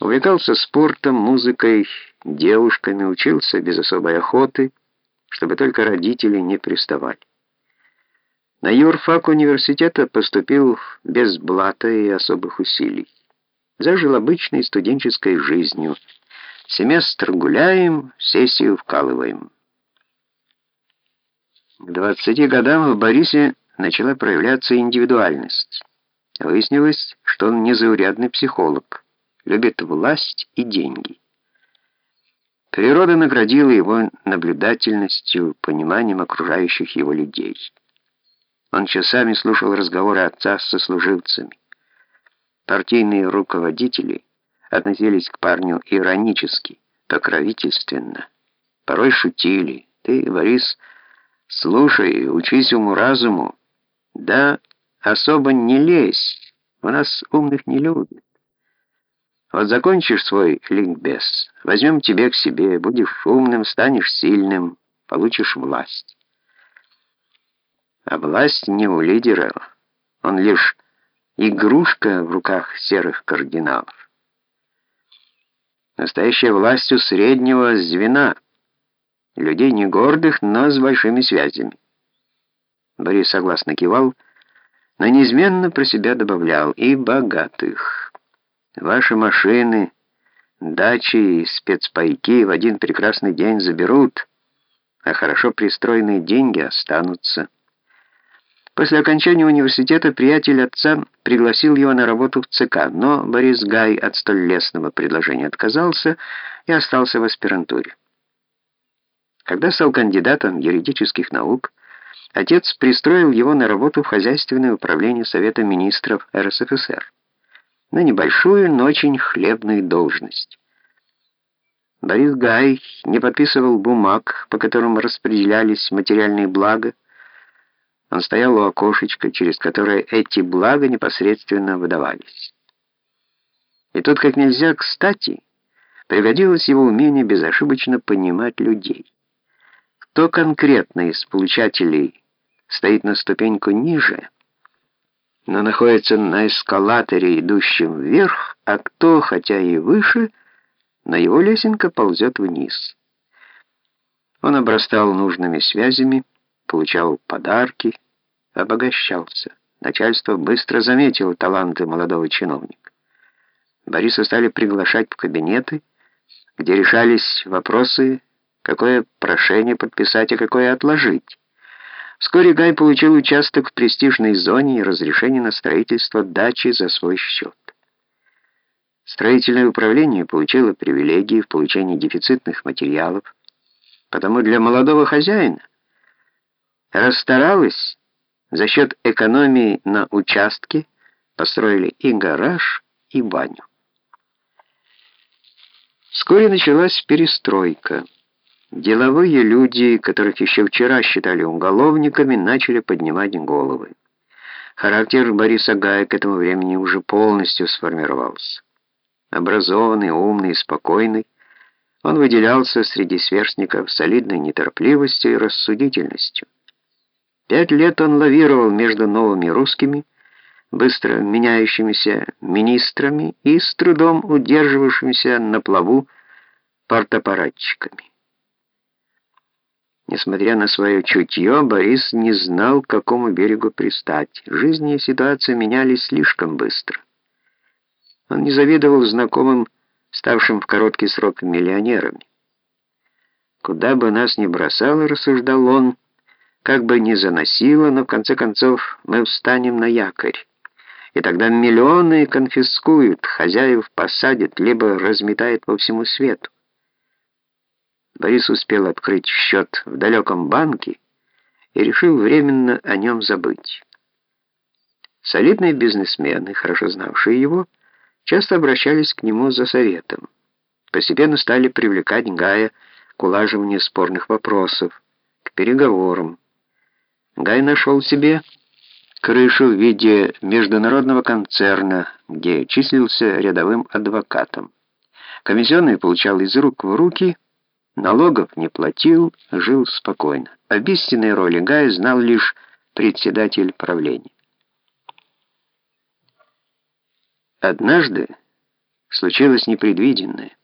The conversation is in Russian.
Увлекался спортом, музыкой, девушками, учился без особой охоты, чтобы только родители не приставали. На юрфак университета поступил без блата и особых усилий. Зажил обычной студенческой жизнью. Семестр гуляем, сессию вкалываем. К 20 годам в Борисе начала проявляться индивидуальность. Выяснилось, что он незаурядный психолог, любит власть и деньги. Природа наградила его наблюдательностью, пониманием окружающих его людей. Он часами слушал разговоры отца с сослуживцами. Партийные руководители относились к парню иронически, покровительственно. Порой шутили. «Ты, Борис, слушай, учись уму-разуму. Да, особо не лезь, у нас умных не любят. Вот закончишь свой ликбез, возьмем тебя к себе, будешь умным, станешь сильным, получишь власть». А власть не у лидера, он лишь игрушка в руках серых кардиналов. Настоящая власть у среднего звена, людей не гордых, но с большими связями. Борис согласно кивал, но неизменно про себя добавлял и богатых. Ваши машины, дачи и спецпайки в один прекрасный день заберут, а хорошо пристроенные деньги останутся. После окончания университета приятель отца пригласил его на работу в ЦК, но Борис Гай от столь лестного предложения отказался и остался в аспирантуре. Когда стал кандидатом юридических наук, отец пристроил его на работу в хозяйственное управление Совета министров РСФСР, на небольшую, но очень хлебную должность. Борис Гай не подписывал бумаг, по которым распределялись материальные блага, он стоял у окошечка, через которое эти блага непосредственно выдавались. И тут как нельзя кстати пригодилось его умение безошибочно понимать людей. Кто конкретно из получателей стоит на ступеньку ниже, но находится на эскалаторе, идущем вверх, а кто, хотя и выше, но его лесенка ползет вниз. Он обрастал нужными связями, получал подарки, обогащался. Начальство быстро заметило таланты молодого чиновника. Бориса стали приглашать в кабинеты, где решались вопросы, какое прошение подписать, а какое отложить. Вскоре Гай получил участок в престижной зоне и разрешение на строительство дачи за свой счет. Строительное управление получило привилегии в получении дефицитных материалов, потому для молодого хозяина расстаралось за счет экономии на участке построили и гараж, и баню. Вскоре началась перестройка. Деловые люди, которых еще вчера считали уголовниками, начали поднимать головы. Характер Бориса Гая к этому времени уже полностью сформировался. Образованный, умный, спокойный, он выделялся среди сверстников солидной неторопливостью и рассудительностью. Пять лет он лавировал между новыми русскими, быстро меняющимися министрами и с трудом удерживавшимися на плаву партапаратчиками. Несмотря на свое чутье, Борис не знал, к какому берегу пристать. Жизнь и ситуация менялись слишком быстро. Он не завидовал знакомым, ставшим в короткий срок миллионерами. «Куда бы нас ни бросало, — рассуждал он, — как бы ни заносило, но в конце концов мы встанем на якорь. И тогда миллионы конфискуют, хозяев посадят, либо разметают по всему свету. Борис успел открыть счет в далеком банке и решил временно о нем забыть. Солидные бизнесмены, хорошо знавшие его, часто обращались к нему за советом. Постепенно стали привлекать Гая к улаживанию спорных вопросов, к переговорам. Гай нашел себе крышу в виде международного концерна, где числился рядовым адвокатом. Комиссионный получал из рук в руки, налогов не платил, жил спокойно. Об истинной роли Гая знал лишь председатель правления. Однажды случилось непредвиденное.